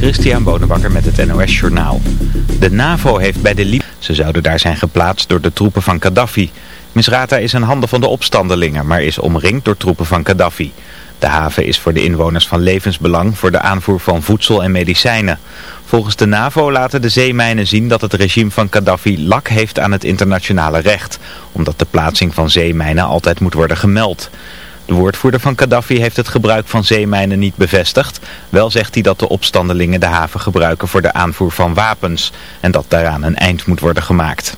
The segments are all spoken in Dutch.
Christian Bonenbakker met het NOS Journaal. De NAVO heeft bij de Libië... Ze zouden daar zijn geplaatst door de troepen van Gaddafi. Misrata is in handen van de opstandelingen, maar is omringd door troepen van Gaddafi. De haven is voor de inwoners van levensbelang voor de aanvoer van voedsel en medicijnen. Volgens de NAVO laten de zeemijnen zien dat het regime van Gaddafi lak heeft aan het internationale recht, omdat de plaatsing van zeemijnen altijd moet worden gemeld. De woordvoerder van Gaddafi heeft het gebruik van zeemijnen niet bevestigd. Wel zegt hij dat de opstandelingen de haven gebruiken voor de aanvoer van wapens en dat daaraan een eind moet worden gemaakt.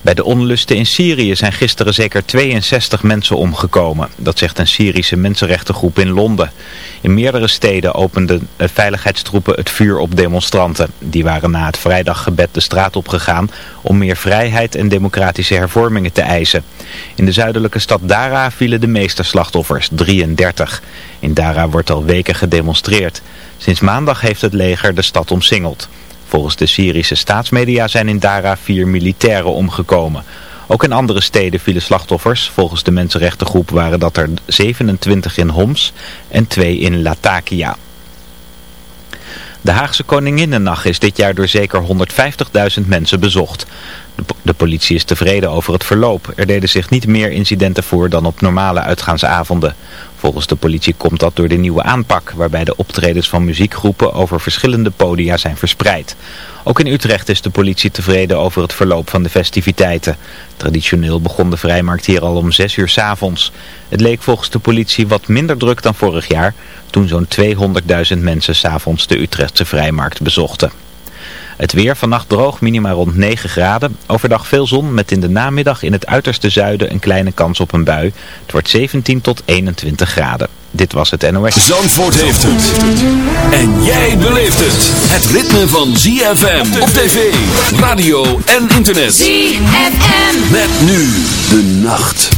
Bij de onlusten in Syrië zijn gisteren zeker 62 mensen omgekomen. Dat zegt een Syrische mensenrechtengroep in Londen. In meerdere steden openden veiligheidstroepen het vuur op demonstranten. Die waren na het vrijdaggebed de straat opgegaan om meer vrijheid en democratische hervormingen te eisen. In de zuidelijke stad Dara vielen de meeste slachtoffers, 33. In Dara wordt al weken gedemonstreerd. Sinds maandag heeft het leger de stad omsingeld. Volgens de Syrische staatsmedia zijn in Dara vier militairen omgekomen. Ook in andere steden vielen slachtoffers. Volgens de mensenrechtengroep waren dat er 27 in Homs en 2 in Latakia. De Haagse Koninginnennacht is dit jaar door zeker 150.000 mensen bezocht. De, politie is tevreden over het verloop. Er deden zich niet meer incidenten voor dan op normale uitgaansavonden. Volgens de politie komt dat door de nieuwe aanpak, waarbij de optredens van muziekgroepen over verschillende podia zijn verspreid. Ook in Utrecht is de politie tevreden over het verloop van de festiviteiten. Traditioneel begon de vrijmarkt hier al om 6 uur s avonds. Het leek volgens de politie wat minder druk dan vorig jaar, toen zo'n 200.000 mensen s'avonds de Utrechtse vrijmarkt bezochten. Het weer vannacht droog, minima rond 9 graden. Overdag veel zon met in de namiddag in het uiterste zuiden een kleine kans op een bui. Het wordt 17 tot 21 graden. Dit was het NOS. Zandvoort heeft het. En jij beleeft het. Het ritme van ZFM op tv, radio en internet. ZFM. Met nu de nacht.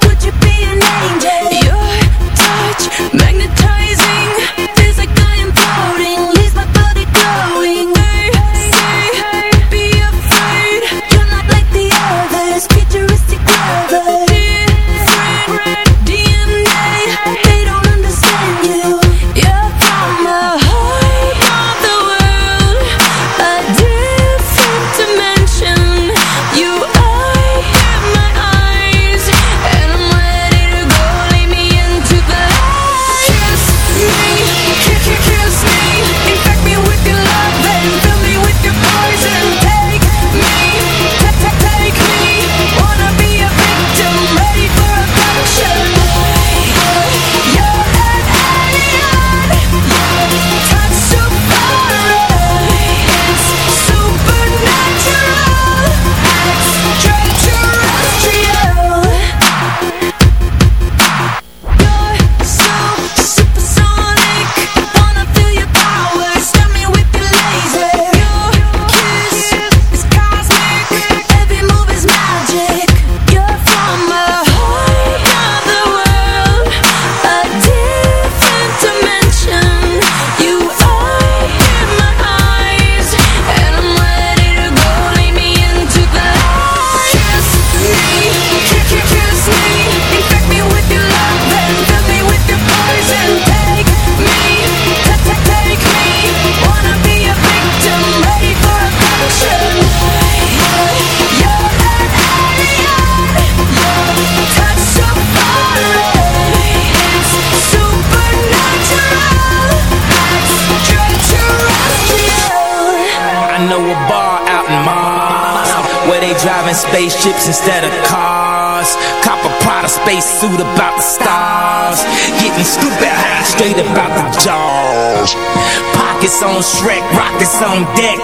on deck.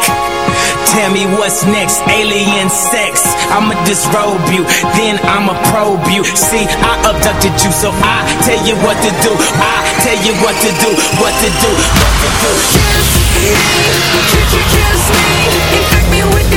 Tell me what's next, alien sex. I'ma disrobe you, then I'ma probe you. See, I abducted you, so I tell you what to do. I tell you what to do, what to do, what to do. Kiss me, could you kiss me? Infect me with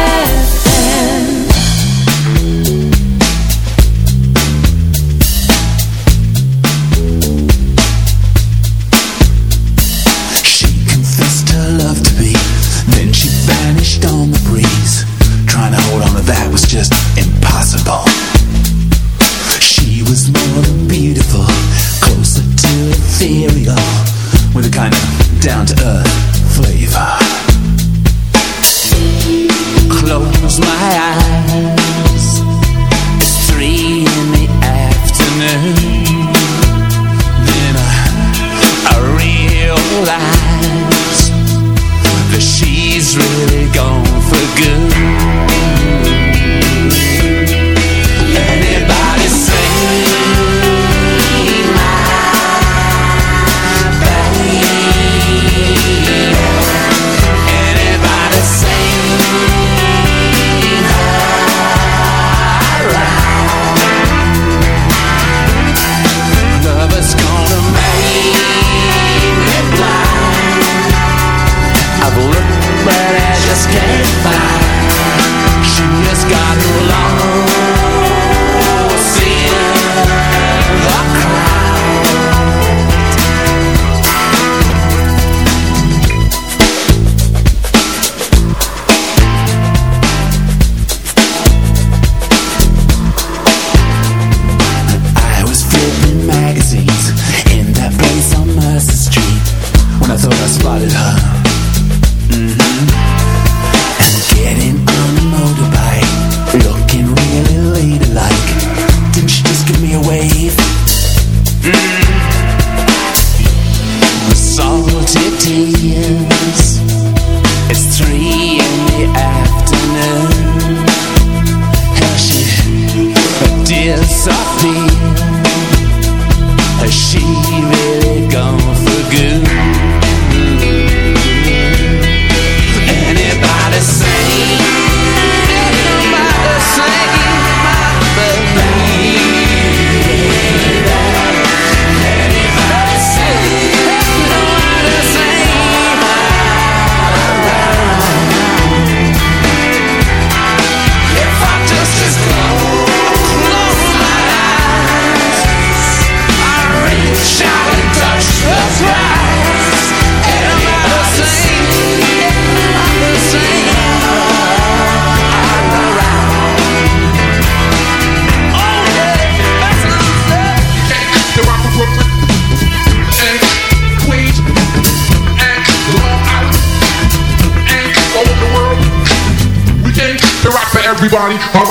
everybody.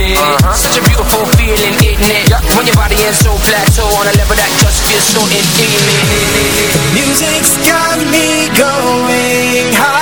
it. Uh-huh. Such a beautiful feeling, isn't it? Yep. When your body is so plateau on a level that just feels so intimate. Music's got me going high.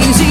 Crazy.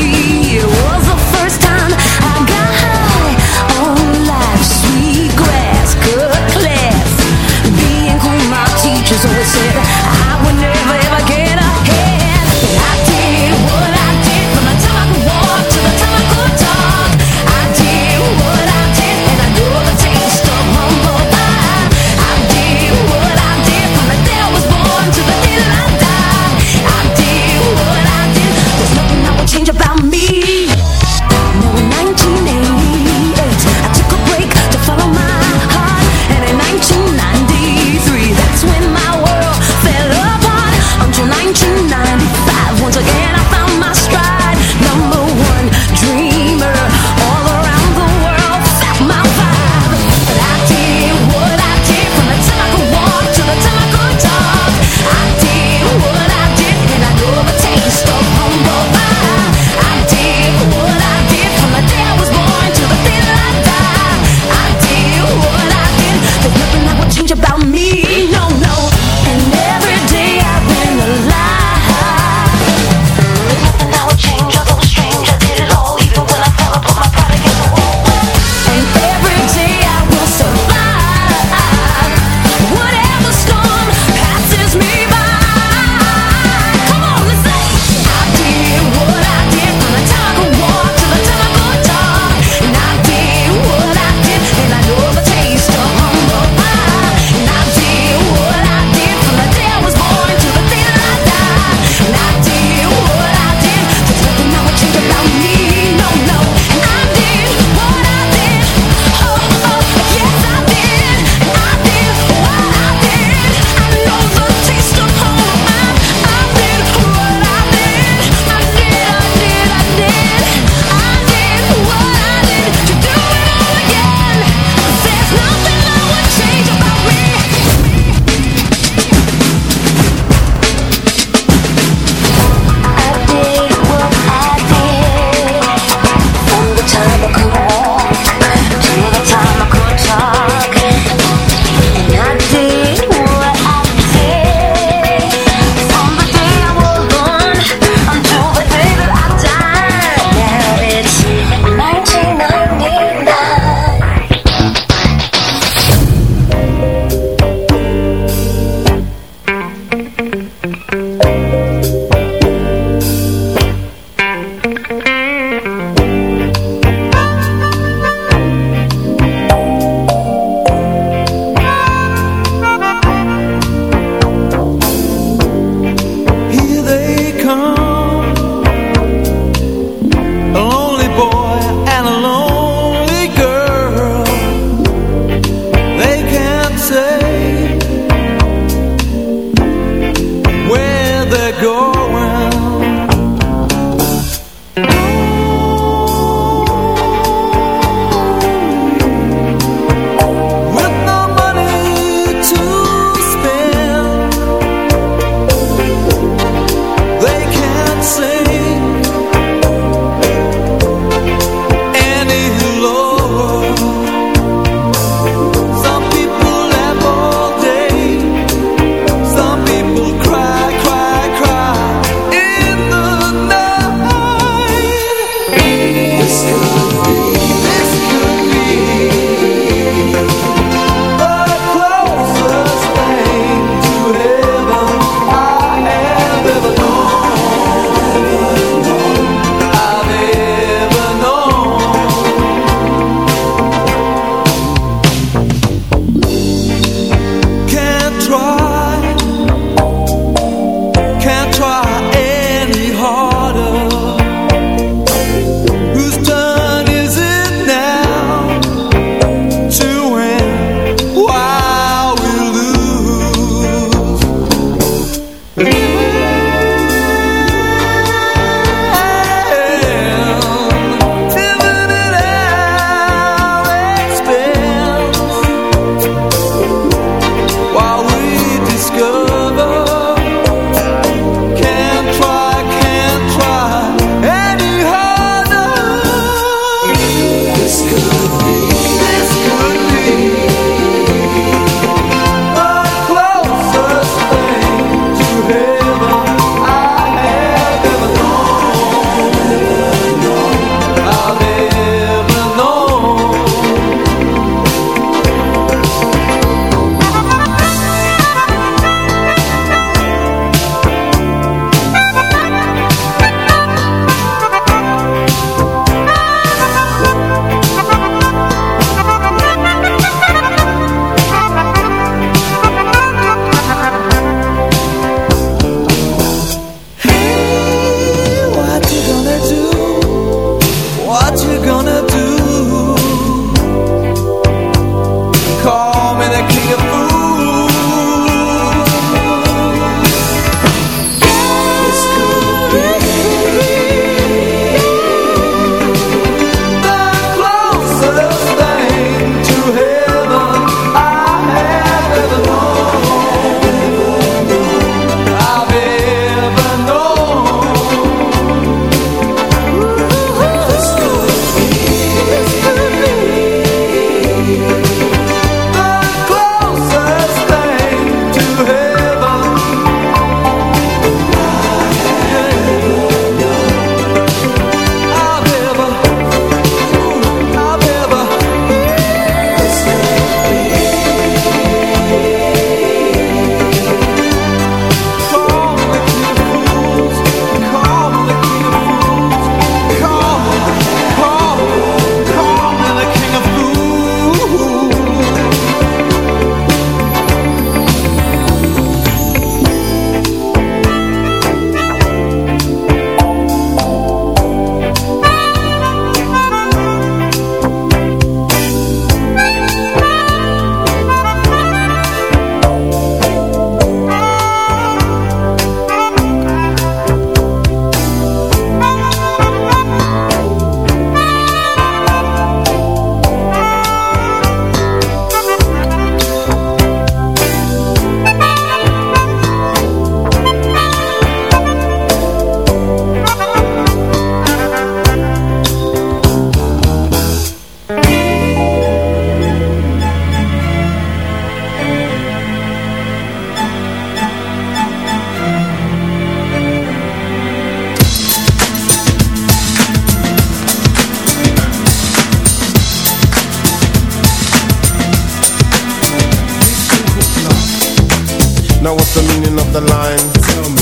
Now what's the meaning of the line? Tell me.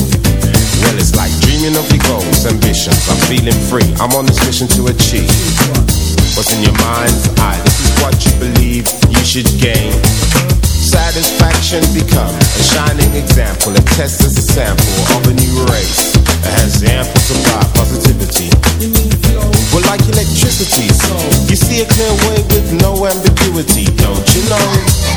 Well, it's like dreaming of your goals, ambitions. I'm feeling free. I'm on this mission to achieve. What's in your mind's eye? This is what you believe you should gain. Satisfaction become a shining example. A test as a sample of a new race that has ample supply positivity. Well, like electricity, so you see a clear way with no ambiguity, don't you know?